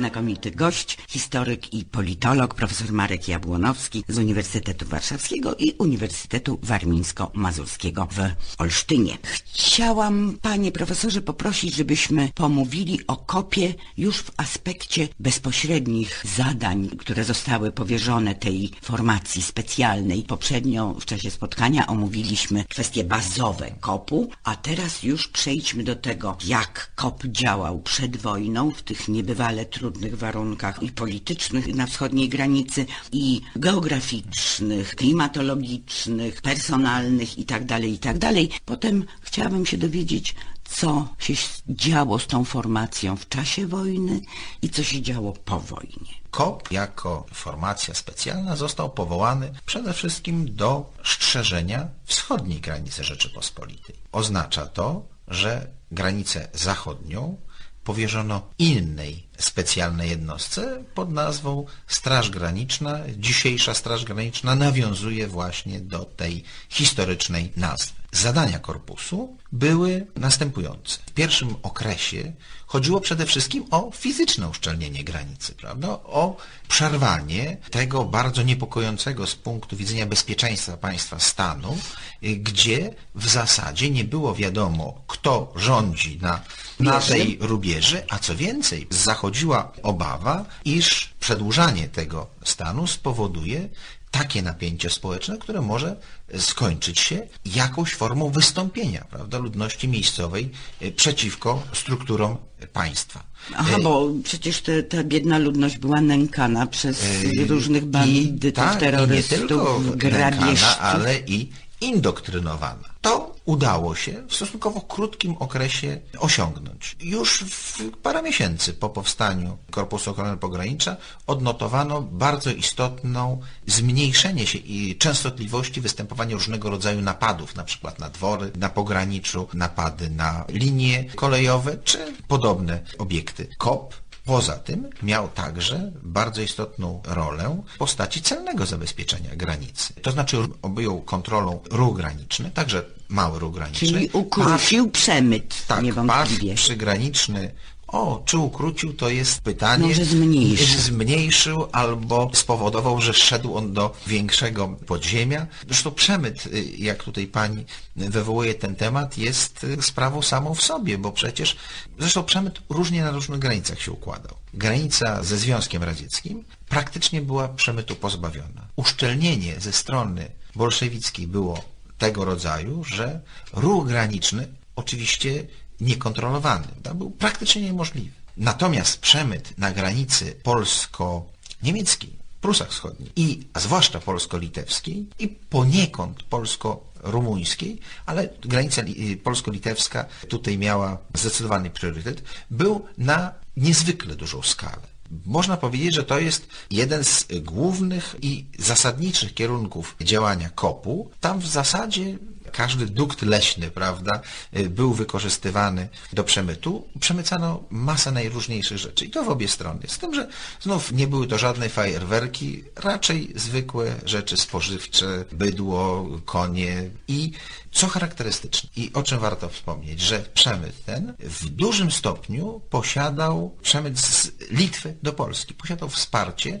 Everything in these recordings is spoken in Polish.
Znakomity gość, historyk i politolog, profesor Marek Jabłonowski z Uniwersytetu Warszawskiego i Uniwersytetu Warmińsko-Mazurskiego w Olsztynie. Chciałam, panie profesorze, poprosić, żebyśmy pomówili o kopie już w aspekcie bezpośrednich zadań, które zostały powierzone tej formacji specjalnej. Poprzednio w czasie spotkania omówiliśmy kwestie bazowe kopu, a teraz już przejdźmy do tego, jak kop działał przed wojną w tych niebywale trudnych warunkach i politycznych na wschodniej granicy, i geograficznych, klimatologicznych, personalnych itd., itd. Potem chciałabym się dowiedzieć, co się działo z tą formacją w czasie wojny i co się działo po wojnie. KOP jako formacja specjalna został powołany przede wszystkim do strzeżenia wschodniej granicy Rzeczypospolitej. Oznacza to, że granicę zachodnią powierzono innej specjalnej jednostce pod nazwą Straż Graniczna. Dzisiejsza Straż Graniczna nawiązuje właśnie do tej historycznej nazwy. Zadania korpusu były następujące. W pierwszym okresie chodziło przede wszystkim o fizyczne uszczelnienie granicy, prawda? o przerwanie tego bardzo niepokojącego z punktu widzenia bezpieczeństwa państwa stanu, gdzie w zasadzie nie było wiadomo, kto rządzi na, na tej rubieży, a co więcej, zachodziła obawa, iż przedłużanie tego stanu spowoduje takie napięcie społeczne, które może skończyć się jakąś formą wystąpienia prawda, ludności miejscowej e, przeciwko strukturom państwa. Aha, E, bo przecież te, ta biedna ludność była nękana przez e, różnych i- bandytów, tak, i nie terrorystów, tylko grabieżców. nękana, ale i indoktrynowana. To udało się w stosunkowo krótkim okresie osiągnąć. Już w parę miesięcy po powstaniu Korpusu Ochrony Pogranicza odnotowano bardzo istotną zmniejszenie się i częstotliwości występowania różnego rodzaju napadów, na przykład na dwory, na pograniczu, napady na linie kolejowe czy podobne obiekty. KOP Poza tym miał także bardzo istotną rolę w postaci celnego zabezpieczenia granicy. To znaczy objął kontrolą ruch graniczny, także mały ruch graniczny. Czyli ukrócił przemyt, Tak, niewątpliwie. pas przygraniczny. O, czy ukrócił, to jest pytanie. Może zmniejszył. Zmniejszył albo spowodował, że szedł on do większego podziemia. Zresztą przemyt, y, jak tutaj pani wywołuje ten temat, jest y, sprawą samą w sobie, bo przecież, zresztą przemyt różnie na różnych granicach się układał. Granica ze Związkiem Radzieckim praktycznie była przemytu pozbawiona. Uszczelnienie ze strony bolszewickiej było tego rodzaju, że ruch graniczny oczywiście niekontrolowany. Był praktycznie niemożliwy. Natomiast przemyt na granicy polsko-niemieckiej, Prusach Wschodnich i a zwłaszcza polsko-litewskiej i poniekąd polsko-rumuńskiej, ale granica li- polsko-litewska tutaj miała zdecydowany priorytet, był na niezwykle dużą skalę. Można powiedzieć, że to jest jeden z głównych i zasadniczych kierunków działania kopu. Tam w zasadzie każdy dukt leśny, prawda, y, był wykorzystywany do przemytu. Przemycano masę najróżniejszych rzeczy i to w obie strony. Z tym, że znów nie były to żadne fajerwerki, raczej zwykłe rzeczy spożywcze, bydło, konie i co charakterystyczne i o czym warto wspomnieć, że przemyt ten w dużym stopniu posiadał przemyt z Litwy do Polski, posiadał wsparcie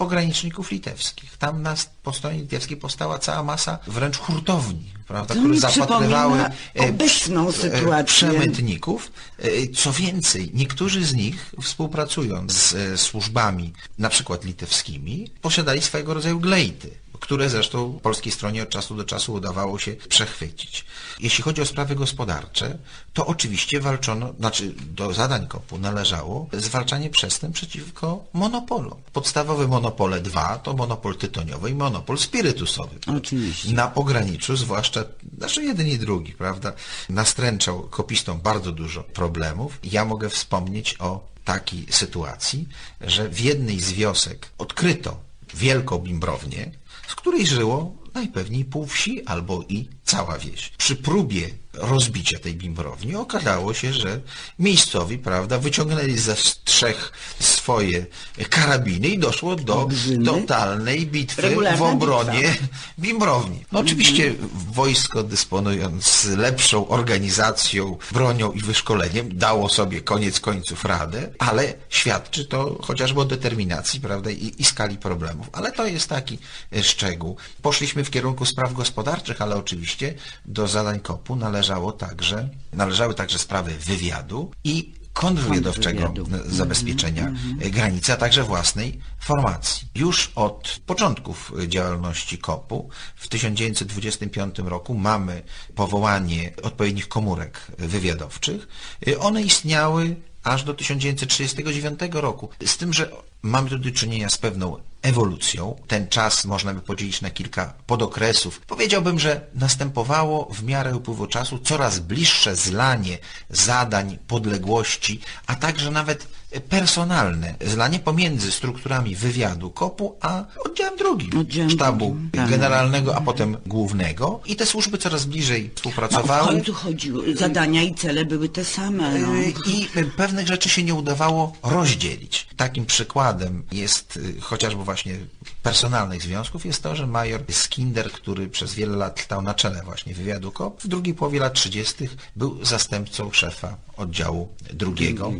pograniczników litewskich. Tam na, po stronie litewskiej powstała cała masa wręcz hurtowni, prawda, To które zapatrywały e, obecną e, sytuację. przemytników. E, Co więcej, niektórzy z nich współpracując z służbami, na przykład litewskimi, posiadali swego rodzaju glejty które zresztą polskiej stronie od czasu do czasu udawało się przechwycić. Jeśli chodzi o sprawy gospodarcze, to oczywiście walczono, znaczy do zadań kopu należało zwalczanie przestępstw przeciwko monopolom. Podstawowe monopole dwa to monopol tytoniowy i monopol spirytusowy. Oczywiście. Na pograniczu, zwłaszcza, znaczy jeden i drugi, prawda, nastręczał kopistom bardzo dużo problemów. Ja mogę wspomnieć o takiej sytuacji, że w jednej z wiosek odkryto wielką bimbrownię, z której żyło najpewniej pół wsi albo i cała wieś. Przy próbie rozbicia tej bimbrowni, okazało się, że miejscowi, prawda, wyciągnęli ze trzech swoje karabiny i doszło do Olbrzymy. totalnej bitwy Regularna w obronie bitwa. bimbrowni. No, oczywiście wojsko dysponując lepszą organizacją, bronią i wyszkoleniem dało sobie koniec końców radę, ale świadczy to chociażby o determinacji, prawda, i, i skali problemów. Ale to jest taki szczegół. Poszliśmy w kierunku spraw gospodarczych, ale oczywiście do zadań KOP-u należało także, należały także sprawy wywiadu i kontrwywiadowczego Kontrwywiadu. zabezpieczenia e, granicy, a także własnej formacji. Już od początków działalności KOP-u w 1925 roku mamy powołanie odpowiednich komórek wywiadowczych. One istniały aż do 1939 roku. Z tym, że mamy tu do czynienia z pewną ewolucją. Ten czas można by podzielić na kilka podokresów. Powiedziałbym, że następowało w miarę upływu czasu coraz bliższe zlanie zadań, podległości, a także nawet personalne zlanie pomiędzy strukturami wywiadu KOP-u a oddziałem drugim Oddziałem sztabu drugim, tak. generalnego, a potem głównego. I te służby coraz bliżej No, w współpracowały. końcu chodziło, zadania i cele były te same. No. I pewnych rzeczy się nie udawało rozdzielić. Takim przykładem jest y, chociażby właśnie personalnych związków jest to, że major Skinder, który przez wiele lat stał na czele właśnie wywiadu KOP, w drugiej połowie lat 30. był zastępcą szefa oddziału drugiego.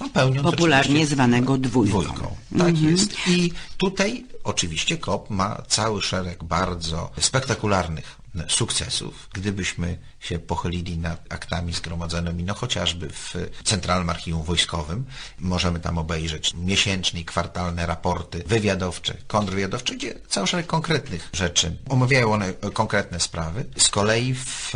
No, pełniąc Popularnie zwanego dwójką. dwójką. Tak jest. I tutaj oczywiście KOP ma cały szereg bardzo spektakularnych sukcesów. Gdybyśmy się pochylili nad aktami zgromadzonymi, no chociażby w Centralnym Archiwum Wojskowym, możemy tam obejrzeć miesięczne i kwartalne raporty wywiadowcze, kontrwywiadowcze, gdzie cały szereg konkretnych rzeczy. Omawiają one konkretne sprawy. Z kolei w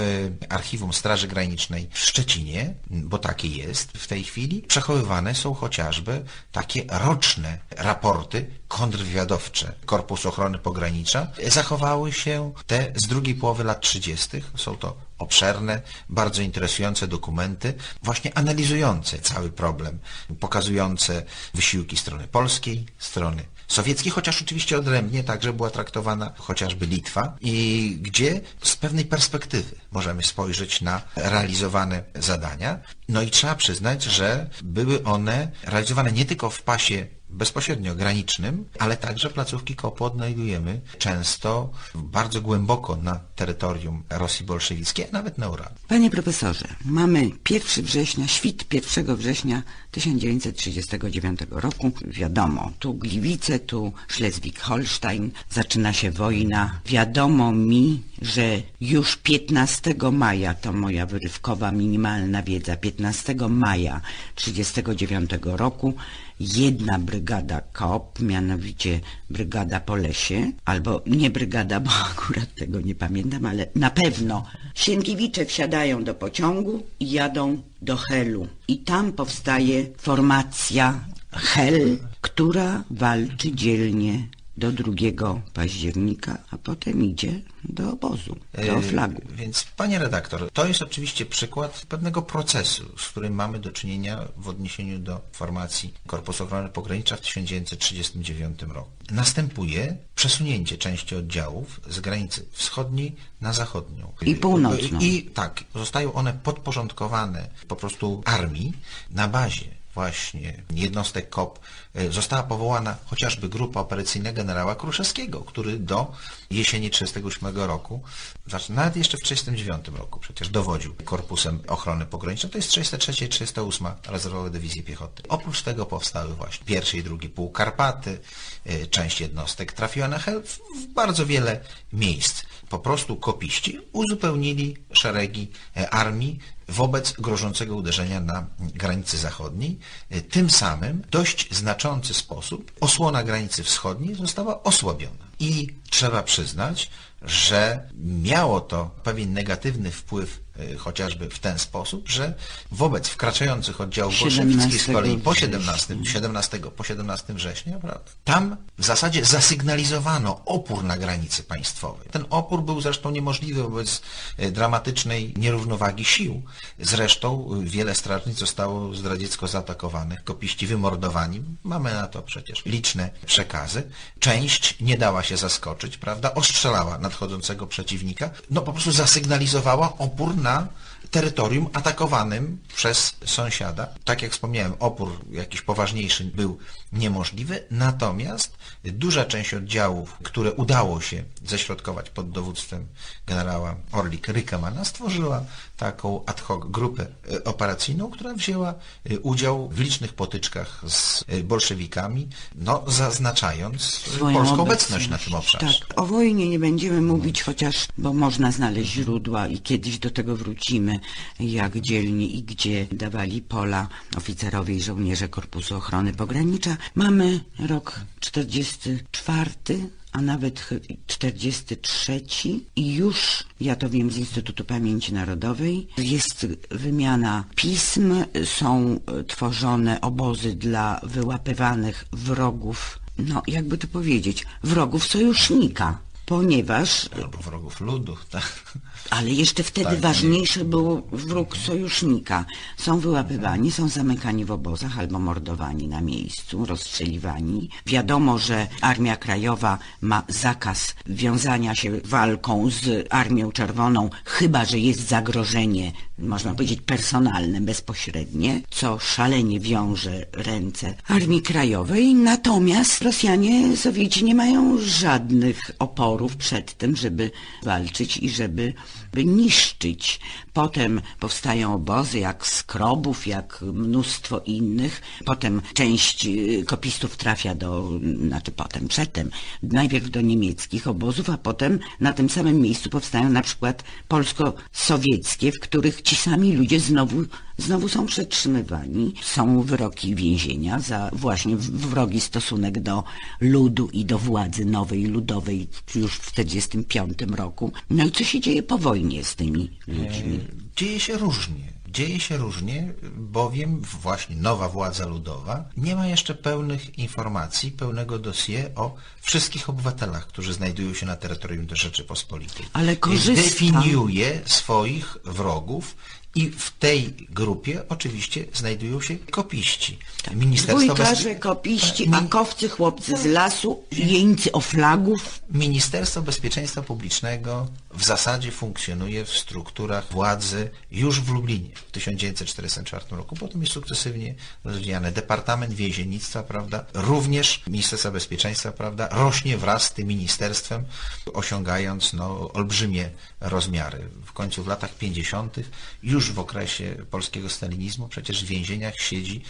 Archiwum Straży Granicznej w Szczecinie, bo takie jest w tej chwili, przechowywane są chociażby takie roczne raporty kontrwywiadowcze Korpusu Ochrony Pogranicza. Zachowały się te z drugiej połowy lat 30. Są to obszerne, bardzo interesujące dokumenty, właśnie analizujące cały problem, pokazujące wysiłki strony polskiej, strony sowieckiej, chociaż oczywiście odrębnie także była traktowana chociażby Litwa i gdzie z pewnej perspektywy możemy spojrzeć na realizowane zadania. No i trzeba przyznać, że były one realizowane nie tylko w pasie bezpośrednio granicznym, ale także placówki KOP odnajdujemy często bardzo głęboko na terytorium Rosji bolszewickiej, a nawet na Urale. Panie profesorze, mamy 1 września, świt 1 września 1939 roku. Wiadomo, tu Gliwice, tu Schleswig-Holstein, zaczyna się wojna. Wiadomo mi, że już 15 maja, to moja wyrywkowa minimalna wiedza, 15 maja 1939 roku jedna brygada KOP, mianowicie brygada po lesie, albo nie brygada, bo akurat tego nie pamiętam, ale na pewno Sienkiewicze wsiadają do pociągu i jadą do Helu. I tam powstaje formacja Hel, która walczy dzielnie do 2 października, a potem idzie do obozu, do E, flagu. Więc, panie redaktor, to jest oczywiście przykład pewnego procesu, z którym mamy do czynienia w odniesieniu do formacji Korpusu Ochrony Pogranicza w 1939 roku. Następuje przesunięcie części oddziałów z granicy wschodniej na zachodnią. I północną. I tak, zostają one podporządkowane po prostu armii na bazie właśnie jednostek KOP e, została powołana chociażby grupa operacyjna generała Kruszewskiego, który do jesieni 1938 roku, znaczy nawet jeszcze w 1939 roku przecież dowodził Korpusem Ochrony Pogranicznej. To jest 33 i 38 Rezerwowe Dywizje Piechoty. Oprócz tego powstały właśnie pierwszy i drugi Pułk Karpaty, e, część jednostek trafiła na Hel w bardzo wiele miejsc. Po prostu kopiści uzupełnili szeregi e, armii wobec grożącego uderzenia na granicy zachodniej. E, Tym samym dość znaczący sposób osłona granicy wschodniej została osłabiona. I trzeba przyznać, że miało to pewien negatywny wpływ chociażby w ten sposób, że wobec wkraczających oddziałów bolszewickich z kolei po 17, 17, po 17 września, prawda, tam w zasadzie zasygnalizowano opór na granicy państwowej. Ten opór był zresztą niemożliwy wobec e, dramatycznej nierównowagi sił. Zresztą e, wiele strażnic zostało zdradziecko zaatakowanych, kopiści wymordowani. Mamy na to przecież liczne przekazy. Część nie dała się zaskoczyć, prawda, ostrzelała nadchodzącego przeciwnika, no po prostu zasygnalizowała opór na terytorium atakowanym przez sąsiada. Tak jak wspomniałem, opór jakiś poważniejszy był niemożliwy, natomiast duża część oddziałów, które udało się ześrodkować pod dowództwem generała Orlik Rykemana, stworzyła taką ad hoc grupę e, operacyjną, która wzięła e, udział w licznych potyczkach z e, bolszewikami, no, zaznaczając Swoją polską obecność na tym obszarze. Tak, o wojnie nie będziemy mówić, chociaż, bo można znaleźć źródła i kiedyś do tego wrócimy, jak dzielni i gdzie dawali pola oficerowie i żołnierze Korpusu Ochrony Pogranicza. Mamy rok 44, a nawet ch- 43 i już, ja to wiem z Instytutu Pamięci Narodowej, jest wymiana pism, są e, tworzone obozy dla wyłapywanych wrogów, no jakby to powiedzieć, wrogów sojusznika, ponieważ Albo wrogów ludu, tak. Ale jeszcze wtedy Tak, ważniejszy był wróg sojusznika. Są wyłapywani, są zamykani w obozach albo mordowani na miejscu, rozstrzeliwani. Wiadomo, że Armia Krajowa ma zakaz wiązania się walką z Armią Czerwoną, chyba że jest zagrożenie, można powiedzieć, personalne, bezpośrednie, co szalenie wiąże ręce Armii Krajowej. Natomiast Rosjanie, Sowieci nie mają żadnych oporów przed tym, żeby walczyć i żeby by niszczyć. Potem powstają obozy jak Skrobów, jak mnóstwo innych. Potem część y, kopistów trafia do, znaczy potem, przedtem, najpierw do niemieckich obozów, a potem na tym samym miejscu powstają na przykład polsko-sowieckie, w których ci sami ludzie znowu, znowu są przetrzymywani. Są wyroki więzienia za właśnie wrogi stosunek do ludu i do władzy nowej, ludowej już w 1945 roku. No i co się dzieje po wojnie z tymi ludźmi? Dzieje się różnie. Dzieje się różnie, bowiem właśnie nowa władza ludowa nie ma jeszcze pełnych informacji, pełnego dossier o wszystkich obywatelach, którzy znajdują się na terytorium Rzeczypospolitej. Ale korzysta- Definiuje swoich wrogów i w tej grupie oczywiście znajdują się kopiści. Dwójkarze, kopiści, Mi- akowcy, chłopcy z lasu, jeńcy oflagów. Ministerstwo Bezpieczeństwa Publicznego w zasadzie funkcjonuje w strukturach władzy już w Lublinie w 1944 roku. Potem jest sukcesywnie rozwijane. Departament Więziennictwa, prawda, również Ministerstwa Bezpieczeństwa, prawda, rośnie wraz z tym ministerstwem, osiągając no, olbrzymie rozmiary. W końcu w latach 50. już w okresie polskiego stalinizmu przecież w więzieniach siedzi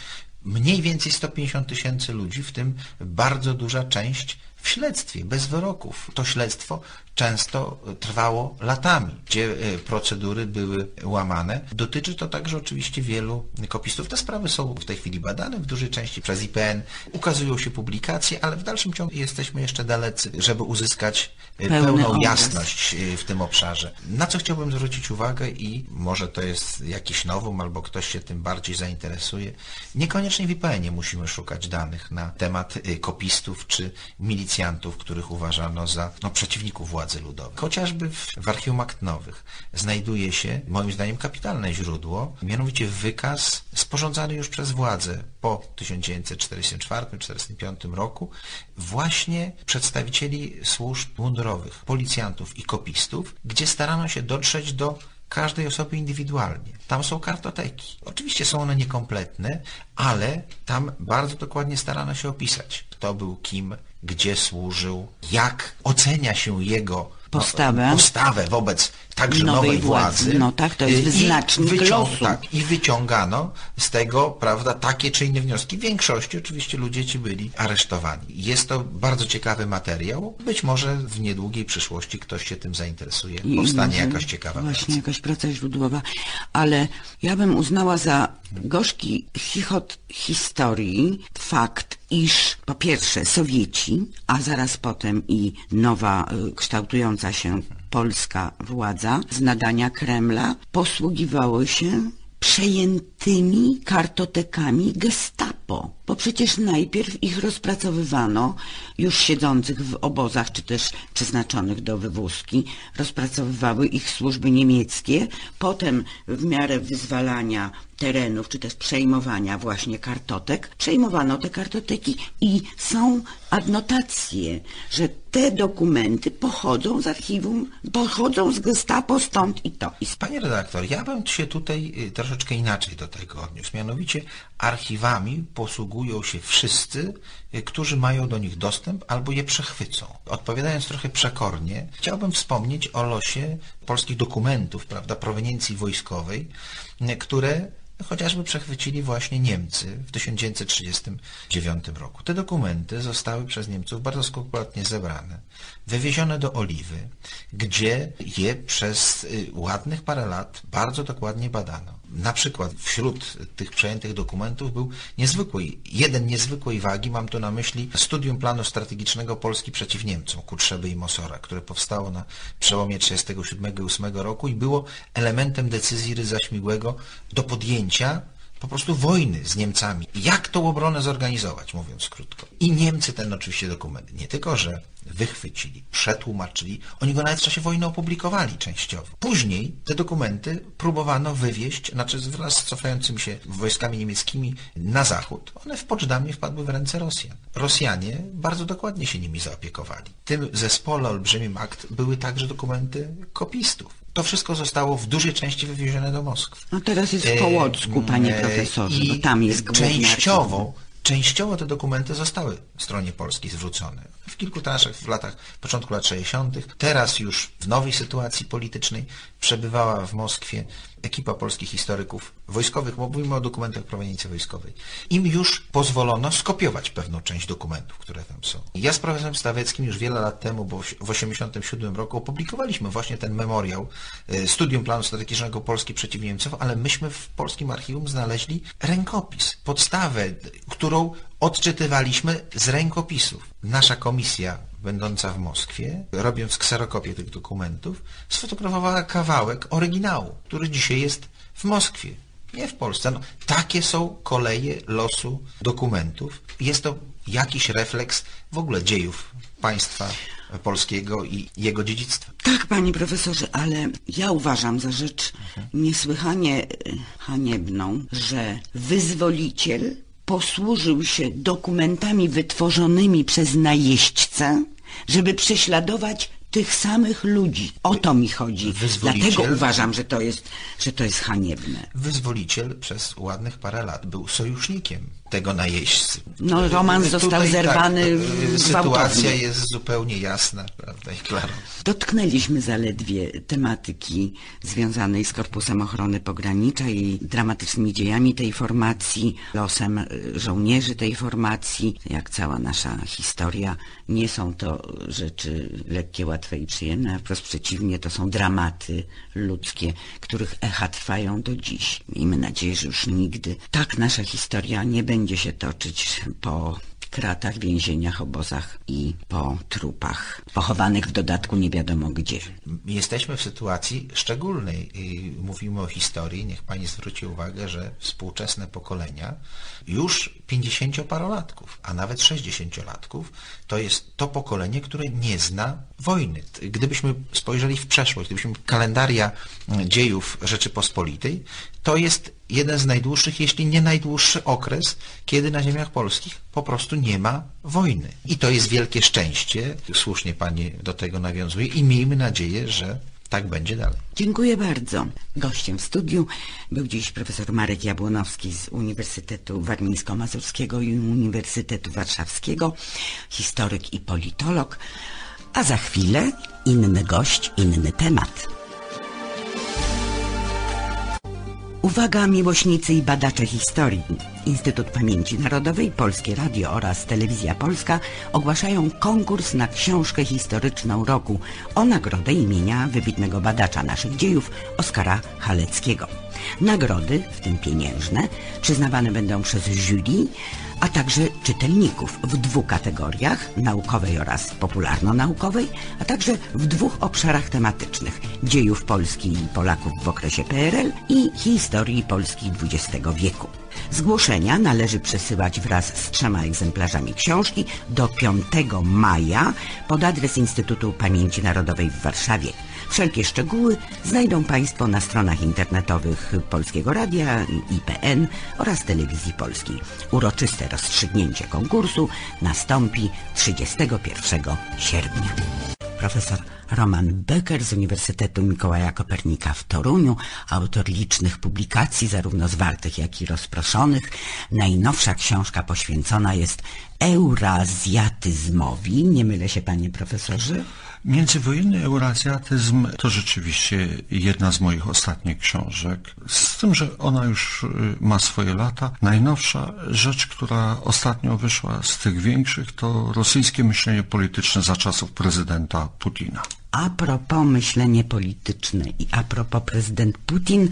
mniej więcej 150 tysięcy ludzi, w tym bardzo duża część w śledztwie, bez wyroków. To śledztwo często trwało latami, gdzie e, procedury były łamane. Dotyczy to także oczywiście wielu kopistów. Te sprawy są w tej chwili badane w dużej części przez IPN. Ukazują się publikacje, ale w dalszym ciągu jesteśmy jeszcze dalecy, żeby uzyskać e, Pełny pełną obraz. jasność e, w tym obszarze. Na co chciałbym zwrócić uwagę i może to jest jakiś nowum, albo ktoś się tym bardziej zainteresuje. Niekoniecznie w IPN-ie musimy szukać danych na temat kopistów czy milicjantów, których uważano za no, przeciwników władzy ludowej. Chociażby w, w Archiwum Akt Nowych znajduje się, moim zdaniem, kapitalne źródło, mianowicie wykaz sporządzany już przez władzę po 1944-1945 roku właśnie przedstawicieli służb mundurowych, policjantów i kopistów, gdzie starano się dotrzeć do każdej osoby indywidualnie. Tam są kartoteki. Oczywiście są one niekompletne, ale tam bardzo dokładnie starano się opisać, kto był kim, gdzie służył, jak ocenia się jego no, Postawę. postawę wobec także Nowej nowej, władzy. władzy. No tak, to jest I wyznacznik wycią- losu. Tak, I wyciągano z tego, prawda, takie czy inne wnioski. W większości oczywiście ludzie ci byli aresztowani. Jest to bardzo ciekawy materiał. Być może w niedługiej przyszłości ktoś się tym zainteresuje. I Powstanie jakaś ciekawa Właśnie praca. jakaś praca źródłowa. Ale ja bym uznała za gorzki chichot historii fakt, iż po pierwsze Sowieci, a zaraz potem i nowa y, kształtująca się polska władza z nadania Kremla posługiwały się przejętymi kartotekami gestapo, bo przecież najpierw ich rozpracowywano, już siedzących w obozach, czy też przeznaczonych do wywózki, rozpracowywały ich służby niemieckie, potem w miarę wyzwalania terenów, czy też przejmowania właśnie kartotek, przejmowano te kartoteki i są adnotację, że te dokumenty pochodzą z archiwum, pochodzą z gestapo stąd i to. Panie redaktor, ja bym się tutaj y, troszeczkę inaczej do tego odniósł. Mianowicie archiwami posługują się wszyscy, y, którzy mają do nich dostęp albo je przechwycą. Odpowiadając trochę przekornie, chciałbym wspomnieć o losie polskich dokumentów, prawda, proweniencji wojskowej, y, które chociażby przechwycili właśnie Niemcy w 1939 roku. Te dokumenty zostały przez Niemców bardzo skrupulatnie zebrane, wywiezione do Oliwy, gdzie je przez y, ładnych parę lat bardzo dokładnie badano. Na przykład wśród tych przejętych dokumentów był niezwykłej, jeden niezwykłej wagi, mam tu na myśli studium planu strategicznego Polski przeciw Niemcom, Kutrzeby i Mosora, które powstało na przełomie 1937 i 1938 roku i było elementem decyzji Rydza Śmigłego do podjęcia po prostu wojny z Niemcami. Jak tą obronę zorganizować, mówiąc krótko. I Niemcy ten oczywiście dokument nie tylko, że wychwycili, przetłumaczyli, oni go nawet w czasie wojny opublikowali częściowo. Później te dokumenty próbowano wywieźć, znaczy wraz z cofającymi się wojskami niemieckimi na zachód. One w Poczdamie wpadły w ręce Rosjan. Rosjanie bardzo dokładnie się nimi zaopiekowali. W tym zespole olbrzymim akt były także dokumenty kopistów. To wszystko zostało w dużej części wywiezione do Moskwy. no teraz jest w Połocku, panie E, profesorze, i bo tam jest częściowo, częściowo te dokumenty zostały stronie polskiej zwrócone. W kilku transzach w latach, początku lat 60. Teraz już w nowej sytuacji politycznej przebywała w Moskwie ekipa polskich historyków wojskowych, bo mówimy o dokumentach proweniencji wojskowej. Im już pozwolono skopiować pewną część dokumentów, które tam są. Ja z profesorem Staweckim już wiele lat temu, bo w 1987 roku opublikowaliśmy właśnie ten memoriał e, Studium Planu Strategicznego Polski przeciw Niemcom, ale myśmy w polskim archiwum znaleźli rękopis, podstawę, którą odczytywaliśmy z rękopisów. Nasza komisja, będąca w Moskwie, robiąc kserokopię tych dokumentów, sfotografowała kawałek oryginału, który dzisiaj jest w Moskwie, nie w Polsce. No, takie są koleje losu dokumentów. Jest to jakiś refleks w ogóle dziejów państwa polskiego i jego dziedzictwa. Tak, panie profesorze, ale ja uważam za rzecz niesłychanie e, haniebną, że wyzwoliciel posłużył się dokumentami wytworzonymi przez najeźdźcę, żeby prześladować tych samych ludzi. O to mi chodzi. Dlatego uważam, że to jest, że to jest haniebne. Wyzwoliciel przez ładnych parę lat był sojusznikiem tego najeźdźcy. No, romans został Tutaj zerwany Tak, sytuacja jest zupełnie jasna, prawda, i klarowna. Dotknęliśmy zaledwie tematyki związanej z Korpusem Ochrony Pogranicza i dramatycznymi dziejami tej formacji, losem y, żołnierzy tej formacji, jak cała nasza historia. Nie są to rzeczy lekkie, łatwe i przyjemne, a wprost przeciwnie, to są dramaty ludzkie, których echa trwają do dziś. Miejmy nadzieję, że już nigdy tak nasza historia nie będzie się toczyć po kratach, więzieniach, obozach i po trupach, pochowanych w dodatku nie wiadomo gdzie. Jesteśmy w sytuacji szczególnej. Mówimy o historii. Niech pani zwróci uwagę, że współczesne pokolenia już 50-parolatków, a nawet 60-latków, to jest to pokolenie, które nie zna wojny. Gdybyśmy spojrzeli w przeszłość, gdybyśmy kalendaria dziejów Rzeczypospolitej, to jest jeden z najdłuższych, jeśli nie najdłuższy okres, kiedy na ziemiach polskich po prostu nie ma wojny. I to jest wielkie szczęście, słusznie pani do tego nawiązuje i miejmy nadzieję, że tak będzie dalej. Dziękuję bardzo. Gościem w studiu był dziś profesor Marek Jabłonowski z Uniwersytetu Warmińsko-Mazurskiego i Uniwersytetu Warszawskiego, historyk i politolog, a za chwilę inny gość, inny temat. Uwaga miłośnicy i badacze historii. Instytut Pamięci Narodowej, Polskie Radio oraz Telewizja Polska ogłaszają konkurs na książkę historyczną roku o nagrodę imienia wybitnego badacza naszych dziejów Oskara Haleckiego. Nagrody, w tym pieniężne, przyznawane będą przez jury, a także czytelników w dwóch kategoriach, naukowej oraz popularno-naukowej, a także w dwóch obszarach tematycznych dziejów Polski i Polaków w okresie PRL i historii Polski XX wieku. Zgłoszenia należy przesyłać wraz z trzema egzemplarzami książki do 5 maja pod adres Instytutu Pamięci Narodowej w Warszawie. Wszelkie szczegóły znajdą Państwo na stronach internetowych Polskiego Radia, IPN oraz Telewizji Polskiej. Uroczyste rozstrzygnięcie konkursu nastąpi 31 sierpnia. Profesor Roman Becker z Uniwersytetu Mikołaja Kopernika w Toruniu, autor licznych publikacji, zarówno zwartych, jak i rozproszonych. Najnowsza książka poświęcona jest eurazjatyzmowi. Nie mylę się, panie profesorze? Międzywojenny eurazjatyzm to rzeczywiście jedna z moich ostatnich książek, z tym, że ona już y, ma swoje lata. Najnowsza rzecz, która ostatnio wyszła z tych większych, to rosyjskie myślenie polityczne za czasów prezydenta Putina. A propos myślenie polityczne i a propos prezydent Putin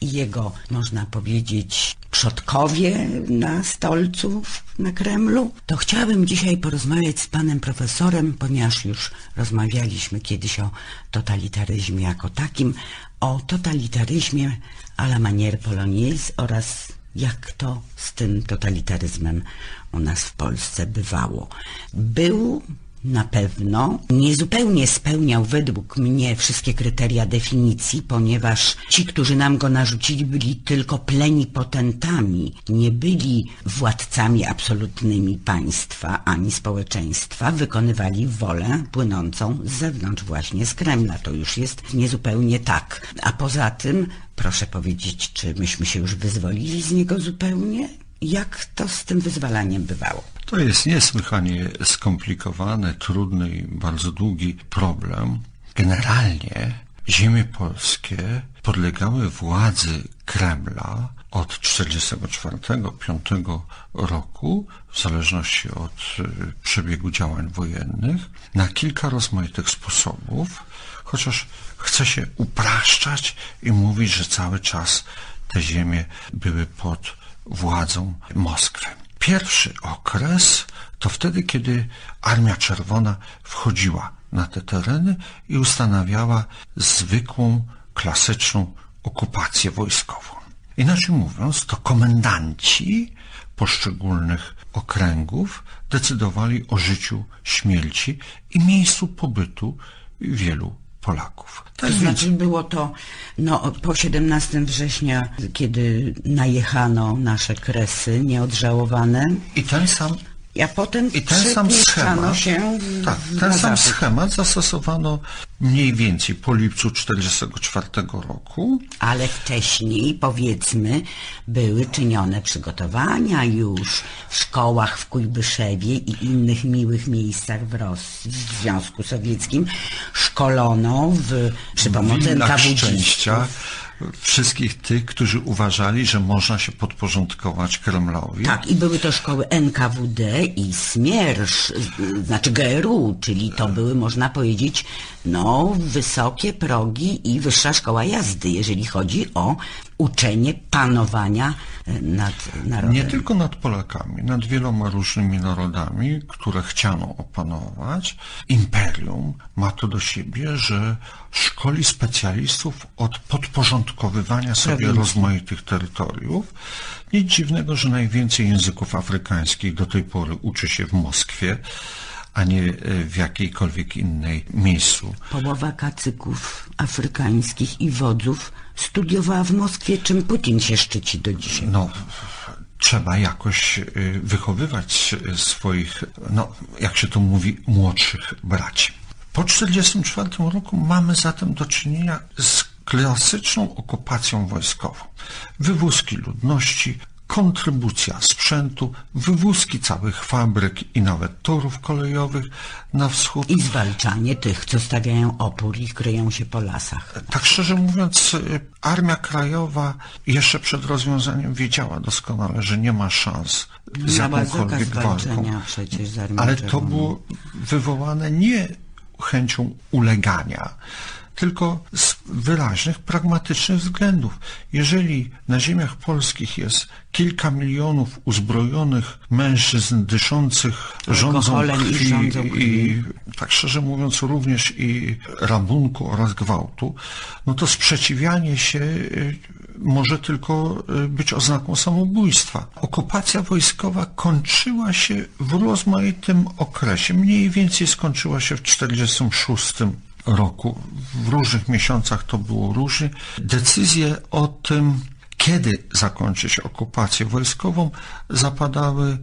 i jego, można powiedzieć, przodkowie na stolcu na Kremlu, to chciałabym dzisiaj porozmawiać z panem profesorem, ponieważ już rozmawialiśmy kiedyś o totalitaryzmie jako takim, o totalitaryzmie a la manière polonaise oraz jak to z tym totalitaryzmem u nas w Polsce bywało. Był na pewno niezupełnie spełniał według mnie wszystkie kryteria definicji, ponieważ ci, którzy nam go narzucili, byli tylko plenipotentami, nie byli władcami absolutnymi państwa ani społeczeństwa, wykonywali wolę płynącą z zewnątrz właśnie z Kremla. To już jest niezupełnie tak. A poza tym, proszę powiedzieć, czy myśmy się już wyzwolili z niego zupełnie? Jak to z tym wyzwalaniem bywało? To jest niesłychanie skomplikowany, trudny i bardzo długi problem. Generalnie ziemie polskie podlegały władzy Kremla od 1944-1945 roku, w zależności od y, przebiegu działań wojennych, na kilka rozmaitych sposobów, chociaż chce się upraszczać i mówić, że cały czas te ziemie były pod władzą Moskwy. Pierwszy okres to wtedy, kiedy Armia Czerwona wchodziła na te tereny i ustanawiała zwykłą, klasyczną okupację wojskową. Inaczej mówiąc, to komendanci poszczególnych okręgów decydowali o życiu, śmierci i miejscu pobytu wielu Polaków. To znaczy było to no, po 17 września, kiedy najechano nasze kresy nieodżałowane, I ten sam a potem I ten sam schemat, się tak, ten na sam zachód. schemat zastosowano mniej więcej po lipcu 1944 roku. Ale wcześniej, powiedzmy, były czynione przygotowania już w szkołach w Kujbyszewie i innych miłych miejscach w Rosji, w Związku Sowieckim. Szkolono w, przy pomocy szczęścia wszystkich tych, którzy uważali, że można się podporządkować Kremlowi. Tak, i były to szkoły NKWD i Smiersz, z- znaczy GRU, czyli to były, można powiedzieć, no, wysokie progi i wyższa szkoła jazdy, jeżeli chodzi o uczenie panowania e, nad narodem. Nie tylko nad Polakami, nad wieloma różnymi narodami, które chciano opanować. Imperium ma to do siebie, że szkoli specjalistów od podporządkowywania sobie Prowincji. rozmaitych terytoriów. Nic dziwnego, że najwięcej języków afrykańskich do tej pory uczy się w Moskwie, a nie e, w jakiejkolwiek innej miejscu. Połowa kacyków afrykańskich i wodzów studiowała w Moskwie, czym Putin się szczyci do dzisiaj. no, trzeba jakoś y, wychowywać y, swoich, no, jak się to mówi, młodszych braci. Po 1944 roku mamy zatem do czynienia z klasyczną okupacją wojskową. Wywózki ludności, kontrybucja sprzętu, wywózki całych fabryk i nawet torów kolejowych na wschód. I zwalczanie tych, co stawiają opór i kryją się po lasach. Tak szczerze mówiąc, Armia Krajowa jeszcze przed rozwiązaniem wiedziała doskonale, że nie ma szans z Miała jakąkolwiek walką. przecież z Ale to było wywołane nie chęcią ulegania, tylko z wyraźnych, pragmatycznych względów. Jeżeli na ziemiach polskich jest kilka milionów uzbrojonych mężczyzn dyszących rządzą krwi rządzą krwi. i tak szczerze mówiąc również i rabunku oraz gwałtu, no to sprzeciwianie się y, może tylko y, być oznaką samobójstwa. Okupacja wojskowa kończyła się w rozmaitym okresie. Mniej więcej skończyła się w 1946 roku. W różnych miesiącach to było różnie. Decyzje o tym, kiedy zakończyć okupację wojskową, zapadały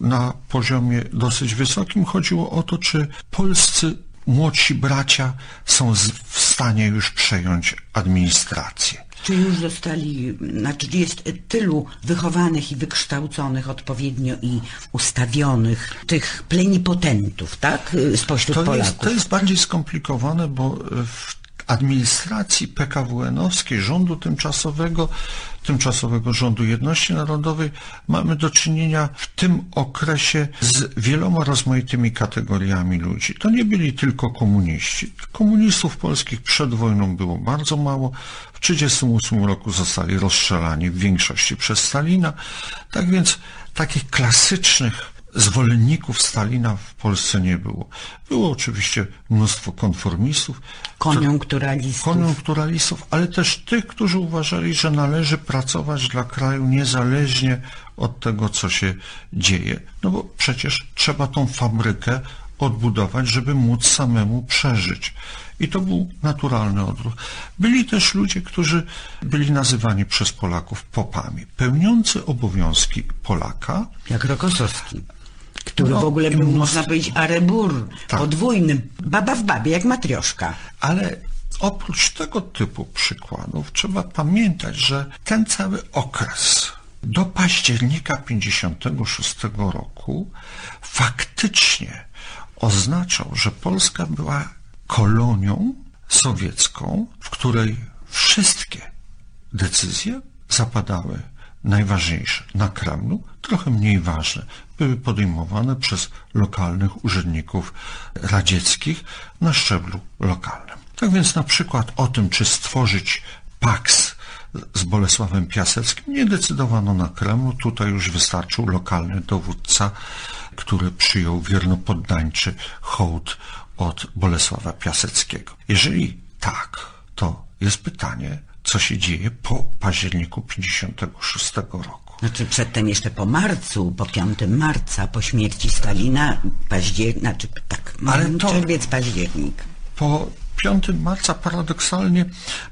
na poziomie dosyć wysokim. Chodziło o to, czy polscy młodsi bracia są w stanie już przejąć administrację. Czy już zostali, znaczy jest tylu wychowanych i wykształconych odpowiednio i ustawionych tych plenipotentów, tak? Spośród To Polaków. jest, to jest bardziej skomplikowane, bo w administracji PKWN-owskiej, rządu tymczasowego, tymczasowego rządu jedności narodowej, mamy do czynienia w tym okresie z wieloma rozmaitymi kategoriami ludzi. To nie byli tylko komuniści. Komunistów polskich przed wojną było bardzo mało. W 1938 roku zostali rozstrzelani w większości przez Stalina. Tak więc takich klasycznych zwolenników Stalina w Polsce nie było. Było oczywiście mnóstwo konformistów, Koniunkturalistów. koniunkturalistów, ale też tych, którzy uważali, że należy pracować dla kraju niezależnie od tego, co się dzieje. No bo przecież trzeba tą fabrykę odbudować, żeby móc samemu przeżyć. I to był naturalny odruch. Byli też ludzie, którzy byli nazywani przez Polaków popami, pełniący obowiązki Polaka, Jak Rokosowski. Który No, w ogóle był, mnóstwo- można powiedzieć, arebur Tak. podwójny. Baba w babie, jak matrioszka. Ale oprócz tego typu przykładów trzeba pamiętać, że ten cały okres do października 56 roku faktycznie oznaczał, że Polska była kolonią sowiecką, w której wszystkie decyzje zapadały najważniejsze na Kremlu, trochę mniej ważne, były podejmowane przez lokalnych urzędników radzieckich na szczeblu lokalnym. Tak więc na przykład o tym, czy stworzyć Pax z Bolesławem Piaseckim, nie decydowano na Kremlu. Tutaj już wystarczył lokalny dowódca, który przyjął wiernopoddańczy hołd od Bolesława Piaseckiego. Jeżeli tak, to jest pytanie, co się dzieje po październiku 56 roku. Znaczy przedtem jeszcze po marcu, po 5 marca, po śmierci Stalina, październik, znaczy tak, Ale to- czerwiec, październik. Po 5 marca paradoksalnie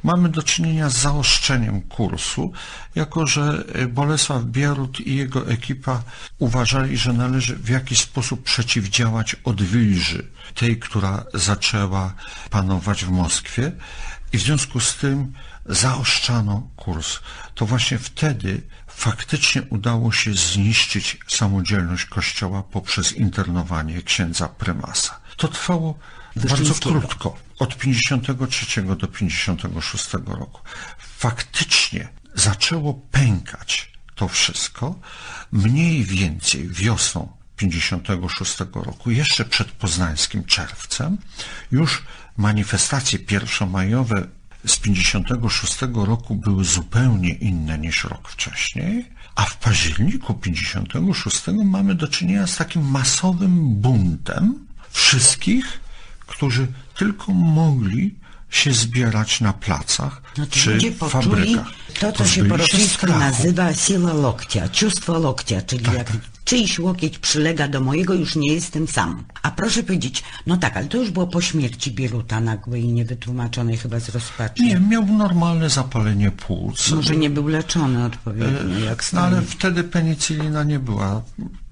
mamy do czynienia z zaostrzeniem kursu, jako że y, Bolesław Bierut i jego ekipa uważali, że należy w jakiś sposób przeciwdziałać odwilży, tej, która zaczęła panować w Moskwie i w związku z tym zaostrzano kurs. To właśnie wtedy faktycznie udało się zniszczyć samodzielność Kościoła poprzez internowanie księdza prymasa. To trwało bardzo krótko, od 53 do 56 roku. Faktycznie zaczęło pękać to wszystko mniej więcej wiosną 56 roku, jeszcze przed poznańskim czerwcem, już manifestacje pierwszomajowe z 56 roku były zupełnie inne niż rok wcześniej, a w październiku 56 mamy do czynienia z takim masowym buntem wszystkich, którzy tylko mogli się zbierać na placach Znaczy czy ludzie fabrykach. to, co się po rosyjsku nazywa siła lokcia, ciustwo lokcia, czyli Tak. jak czyjś łokieć przylega do mojego, już nie jestem sam. A proszę powiedzieć, no tak, ale to już było po śmierci Bieruta nagłej i niewytłumaczonej chyba z rozpaczy. Nie, miał normalne zapalenie płuc. Może nie był leczony odpowiednio, jak No Stalin. ale wtedy penicylina nie była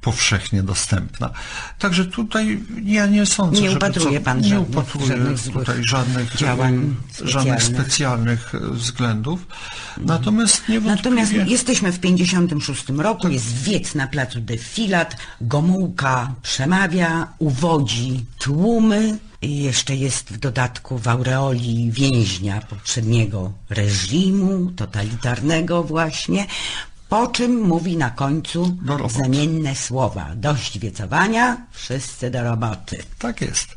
powszechnie dostępna. Także tutaj ja nie sądzę, Nie upatruje pan nie żadnych- upatruję żadnych tutaj żadnych działań żadnych specjalnych. względów. Natomiast niewątpliwie Natomiast jesteśmy w 56 roku, jest wiec na placu Defilat, Gomułka przemawia, uwodzi tłumy i jeszcze jest w dodatku w aureoli więźnia poprzedniego reżimu, totalitarnego właśnie, po czym mówi na końcu zamienne słowa. Dość wiecowania, wszyscy do roboty. Tak jest.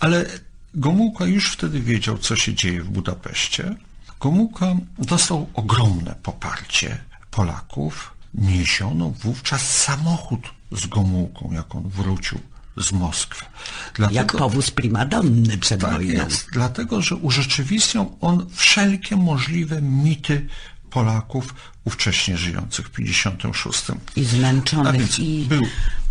Ale Gomułka już wtedy wiedział, co się dzieje w Budapeszcie. Gomułka dostał ogromne poparcie Polaków. Niesiono wówczas samochód z Gomułką, jak on wrócił z Moskwy. Dlatego, Jak powóz primadonny przed tak wojną. jest, dlatego, że urzeczywistniał on wszelkie możliwe mity Polaków ówcześnie żyjących w 56. I zmęczonych i był-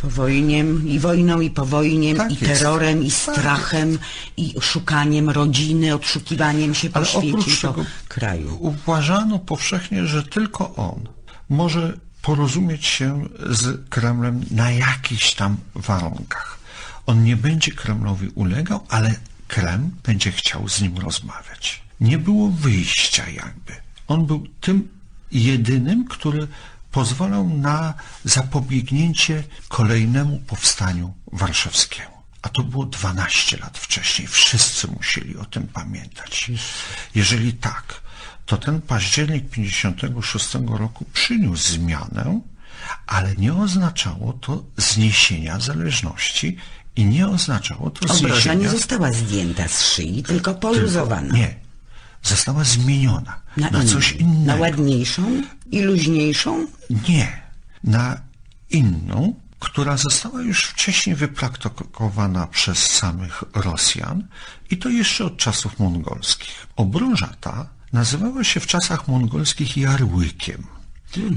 po wojnie, i wojną, i po wojnie, Tak i jest. terrorem, i Tak strachem, i szukaniem rodziny, odszukiwaniem się po Ale świecie tego kraju. uważano powszechnie, że tylko on może porozumieć się z Kremlem na jakichś tam warunkach. On nie będzie Kremlowi ulegał, ale Kreml będzie chciał z nim rozmawiać. Nie było wyjścia jakby. On był tym jedynym, który pozwalał na zapobiegnięcie kolejnemu powstaniu warszawskiemu. A to było 12 lat wcześniej. Wszyscy musieli o tym pamiętać. Jeżeli tak, to ten październik 56 roku przyniósł zmianę, ale nie oznaczało to zniesienia zależności i nie oznaczało to Obroża zniesienia... nie została zdjęta z szyi, tylko poluzowana. Nie. Została zmieniona na, inną, coś innego. Na ładniejszą i luźniejszą? Nie, na inną, która została już wcześniej wypraktykowana przez samych Rosjan i to jeszcze od czasów mongolskich. Obroża ta nazywała się w czasach mongolskich jarłykiem.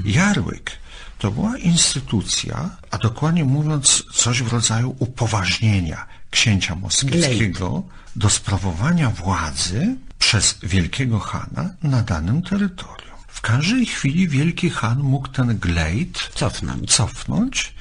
Jarłyk to była instytucja, a dokładnie mówiąc coś w rodzaju upoważnienia księcia moskiewskiego do sprawowania władzy przez wielkiego chana na danym terytorium. W każdej chwili wielki han mógł ten glejt Cofnąć. cofnąć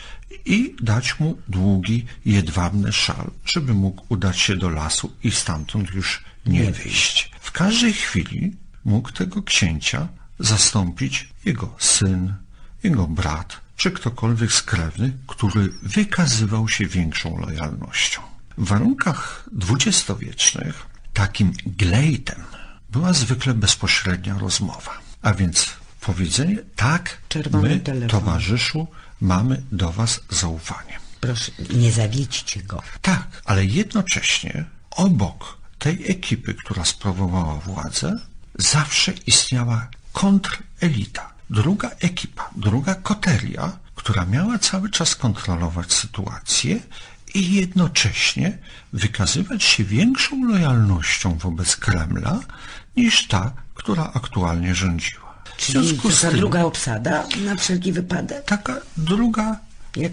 i dać mu długi, jedwabny szal, żeby mógł udać się do lasu i stamtąd już nie, Nie wyjść. W każdej chwili mógł tego księcia zastąpić jego syn, jego brat, czy ktokolwiek z krewnych, który wykazywał się większą lojalnością. W warunkach dwudziestowiecznych takim glejtem była zwykle bezpośrednia rozmowa. A więc powiedzenie, tak, Czerwony my, telefon. towarzyszu, mamy do was zaufanie. Proszę, nie zawiedźcie go. Tak, ale jednocześnie obok tej ekipy, która sprawowała władzę, zawsze istniała kontrelita. Druga ekipa, druga koteria, która miała cały czas kontrolować sytuację i jednocześnie wykazywać się większą lojalnością wobec Kremla niż ta, która aktualnie rządziła. Czyli taka tym- druga obsada na wszelki wypadek? taka druga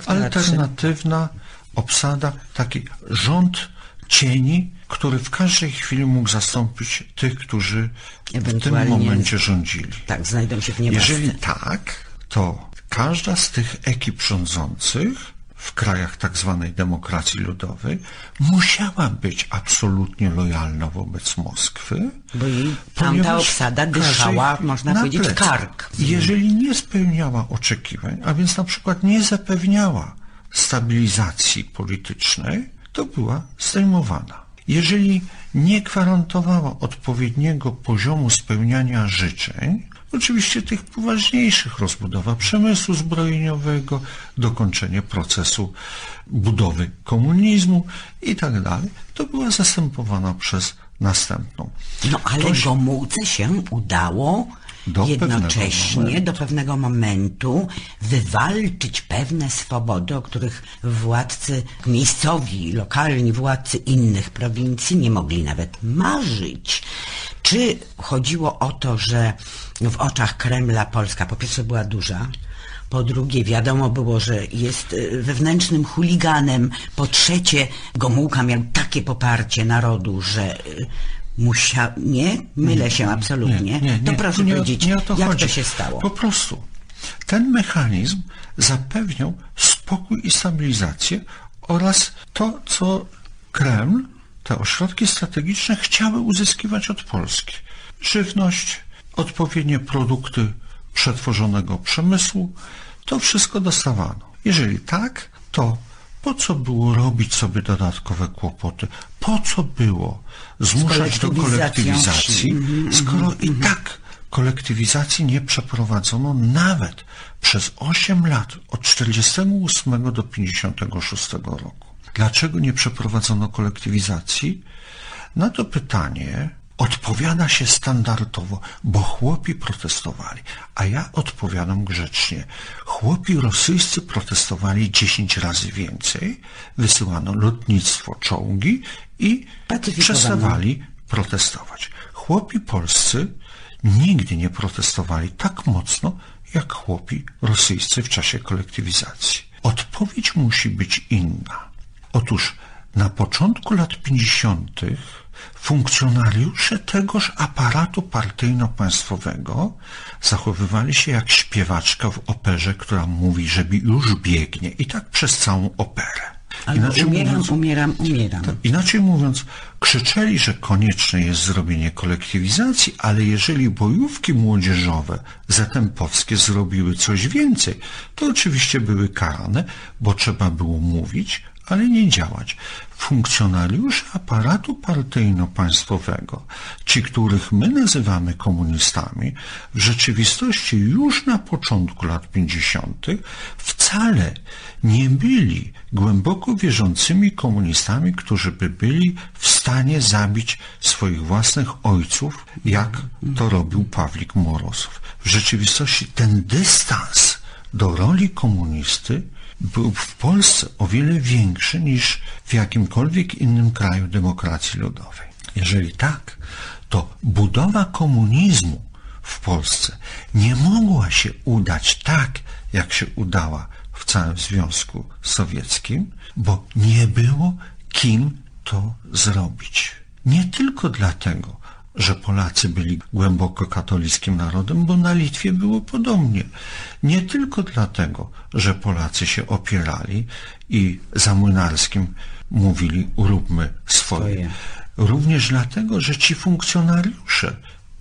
alternatywna obsada, taki rząd cieni, który w każdej chwili mógł zastąpić tych, którzy w tym momencie rządzili. Tak, znajdą się w niebasce. Jeżeli tak, to każda z tych ekip rządzących w krajach tak zwanej demokracji ludowej musiała być absolutnie lojalna wobec Moskwy. Bo jej tamta obsada dyszała, można na powiedzieć, w plecach. kark. Jeżeli nie spełniała oczekiwań, a więc na przykład nie zapewniała stabilizacji politycznej, to była zdejmowana. Jeżeli nie gwarantowała odpowiedniego poziomu spełniania życzeń, oczywiście tych poważniejszych, rozbudowa przemysłu zbrojeniowego, dokończenie procesu budowy komunizmu i tak dalej, to była zastępowana przez następną. No ale To się- Gomułce się udało Do jednocześnie do pewnego momentu wywalczyć pewne swobody, o których władcy miejscowi, lokalni władcy innych prowincji nie mogli nawet marzyć. Czy chodziło o to, że w oczach Kremla Polska po pierwsze była duża, po drugie, wiadomo było, że jest y, wewnętrznym chuliganem. Po trzecie, Gomułka miał takie poparcie narodu, że y, musiał... Nie? Mylę się absolutnie. to proszę nie, powiedzieć, nie o to jak chodzi. to się stało? Po prostu ten mechanizm zapewniał spokój i stabilizację oraz to, co Kreml, te ośrodki strategiczne chciały uzyskiwać od Polski. Żywność, odpowiednie produkty przetworzonego przemysłu, to wszystko dostawano. Jeżeli tak, to po co było robić sobie dodatkowe kłopoty? Po co było zmuszać do kolektywizacji, wsi. Mhm, skoro i tak kolektywizacji nie przeprowadzono nawet przez 8 lat, od 48 do 56 roku. Dlaczego nie przeprowadzono kolektywizacji? Na to pytanie odpowiada się standardowo, bo chłopi protestowali, a ja odpowiadam grzecznie. Chłopi rosyjscy protestowali 10 razy więcej, wysyłano lotnictwo, czołgi i przestawali protestować. Chłopi polscy nigdy nie protestowali tak mocno, jak chłopi rosyjscy w czasie kolektywizacji. Odpowiedź musi być inna. Otóż na początku lat 50. funkcjonariusze tegoż aparatu partyjno-państwowego zachowywali się jak śpiewaczka w operze, która mówi, że już biegnie i tak przez całą operę. Albo Inaczej umieram, mówiąc, umieram, umieram. Inaczej mówiąc, krzyczeli, że konieczne jest zrobienie kolektywizacji, ale jeżeli bojówki młodzieżowe zatempowskie zrobiły coś więcej, to oczywiście były karane, bo trzeba było mówić, ale nie działać. Funkcjonariusze aparatu partyjno-państwowego, ci, których my nazywamy komunistami, w rzeczywistości już na początku lat 50. wcale nie byli głęboko wierzącymi komunistami, którzy by byli w stanie zabić swoich własnych ojców, jak to robił Pawlik Morozow. W rzeczywistości ten dystans do roli komunisty był w Polsce o wiele większy niż w jakimkolwiek innym kraju demokracji ludowej. Jeżeli tak, to budowa komunizmu w Polsce nie mogła się udać tak, jak się udała w całym Związku Sowieckim, bo nie było kim to zrobić. Nie tylko dlatego, że Polacy byli głęboko katolickim narodem, bo na Litwie było podobnie. Nie tylko dlatego, że Polacy się opierali i za młynarskim mówili uróbmy swoje. Swoje. Również dlatego, że ci funkcjonariusze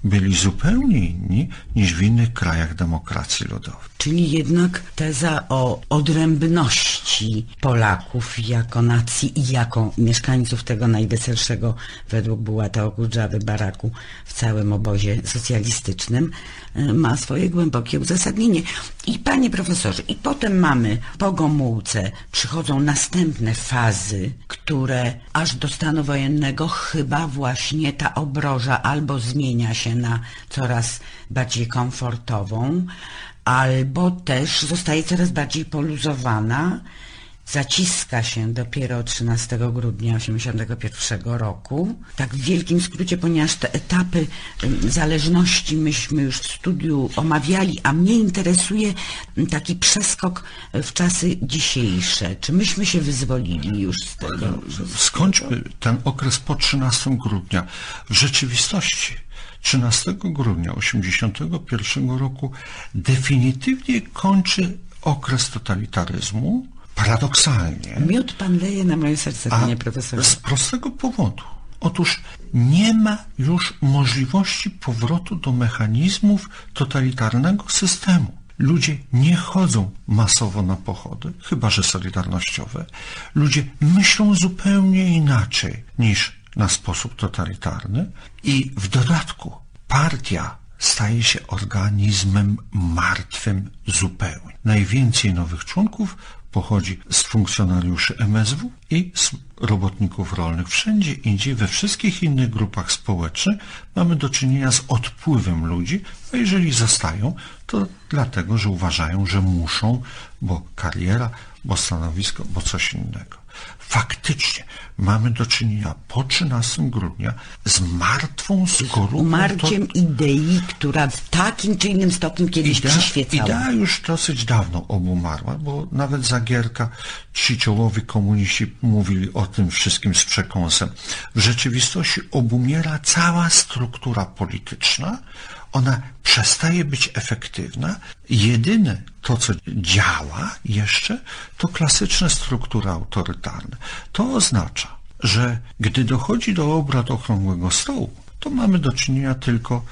byli zupełnie inni niż w innych krajach demokracji ludowej. Czyli jednak teza o odrębności Polaków jako nacji i jako mieszkańców tego najweselszego według Bułata Okudżawy baraku w całym obozie socjalistycznym ma swoje głębokie uzasadnienie. I panie profesorze, i potem mamy po Gomułce przychodzą następne fazy, które aż do stanu wojennego chyba właśnie ta obroża albo zmienia się na coraz bardziej komfortową, albo też zostaje coraz bardziej poluzowana, zaciska się dopiero 13 grudnia 1981 roku. Tak w wielkim skrócie, ponieważ te etapy zależności myśmy już w studiu omawiali, a mnie interesuje taki przeskok y, w czasy dzisiejsze. Czy myśmy się wyzwolili już z tego? Skończmy ten okres po 13 grudnia. W rzeczywistości 13 grudnia 1981 roku definitywnie kończy okres totalitaryzmu. Paradoksalnie. Miód pan leje na moje serce, panie profesorze. z prostego powodu. Otóż nie ma już możliwości powrotu do mechanizmów totalitarnego systemu. Ludzie nie chodzą masowo na pochody, chyba że solidarnościowe. Ludzie myślą zupełnie inaczej niż na sposób totalitarny i w dodatku partia staje się organizmem martwym zupełnie. Najwięcej nowych członków pochodzi z funkcjonariuszy MSW i z robotników rolnych. Wszędzie indziej, we wszystkich innych grupach społecznych mamy do czynienia z odpływem ludzi, a jeżeli zostają, to dlatego, że uważają, że muszą, bo kariera, bo stanowisko, bo coś innego. Faktycznie mamy do czynienia po 13 grudnia z martwą skorupą. Umarciem idei, która w takim czy innym stopniu kiedyś Idea, przyświecała. idea już dosyć dawno obumarła, bo nawet Zagierka, ci czołowi komuniści mówili o tym wszystkim z przekąsem. W rzeczywistości obumiera cała struktura polityczna, ona przestaje być efektywna. Jedyne to, co działa jeszcze, to klasyczne struktury autorytarne. To oznacza, że gdy dochodzi do obrad okrągłego stołu, to mamy do czynienia tylko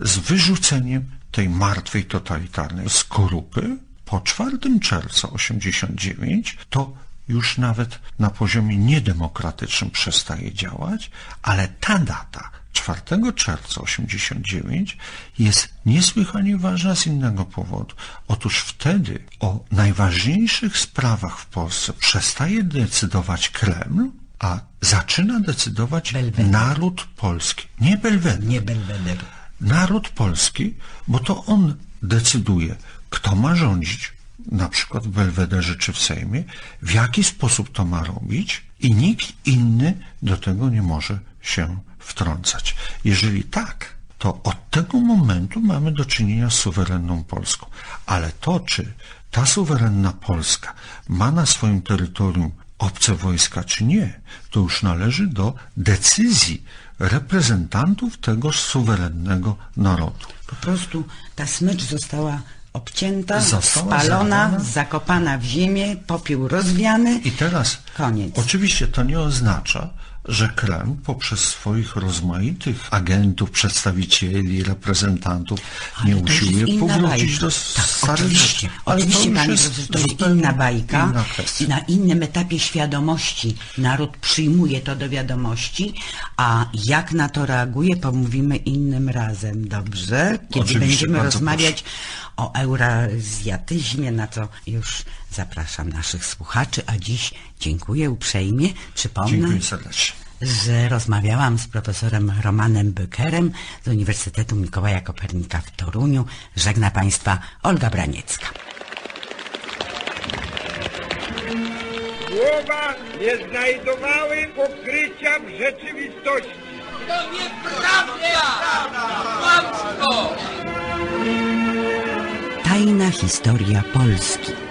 z wyrzuceniem tej martwej totalitarnej skorupy. Po 4 czerwca 89 to już nawet na poziomie niedemokratycznym przestaje działać, ale ta data 4 czerwca 89 jest niesłychanie ważna z innego powodu. Otóż wtedy o najważniejszych sprawach w Polsce przestaje decydować Kreml, a zaczyna decydować Belweder. naród polski. Nie Belweder. Nie Belweder. Naród polski, bo to on decyduje, kto ma rządzić, na przykład w Belwederze czy w Sejmie, w jaki sposób to ma robić i nikt inny do tego nie może się wtrącać. Jeżeli tak, to od tego momentu mamy do czynienia z suwerenną Polską. Ale to, czy ta suwerenna Polska ma na swoim terytorium obce wojska, czy nie, to już należy do decyzji reprezentantów tego suwerennego narodu. Po prostu ta smycz została obcięta, Została spalona, zerwana. zakopana w ziemię, popiół rozwiany. I teraz Koniec. oczywiście to nie oznacza, że Kreml poprzez swoich rozmaitych agentów, przedstawicieli, reprezentantów nie Ale usiłuje powrócić bajka. do tak, starych oczywiście. Ale oczywiście, to panie jest profesorze, to jest inna bajka. inna. Na innym etapie świadomości naród przyjmuje to do wiadomości, a jak na to reaguje, pomówimy innym razem, dobrze? Kiedy Oczywiście, będziemy rozmawiać o eurazjatyzmie, na co już zapraszam naszych słuchaczy, a dziś dziękuję uprzejmie. Przypomnę, Dziękuję serdecznie. że rozmawiałam z profesorem Romanem Bykerem z Uniwersytetu Mikołaja Kopernika w Toruniu. Żegna Państwa Olga Braniecka. Słowa nie znajdowały pokrycia w rzeczywistości. To nieprawda! Kłamstwo! Tajna historia Polski.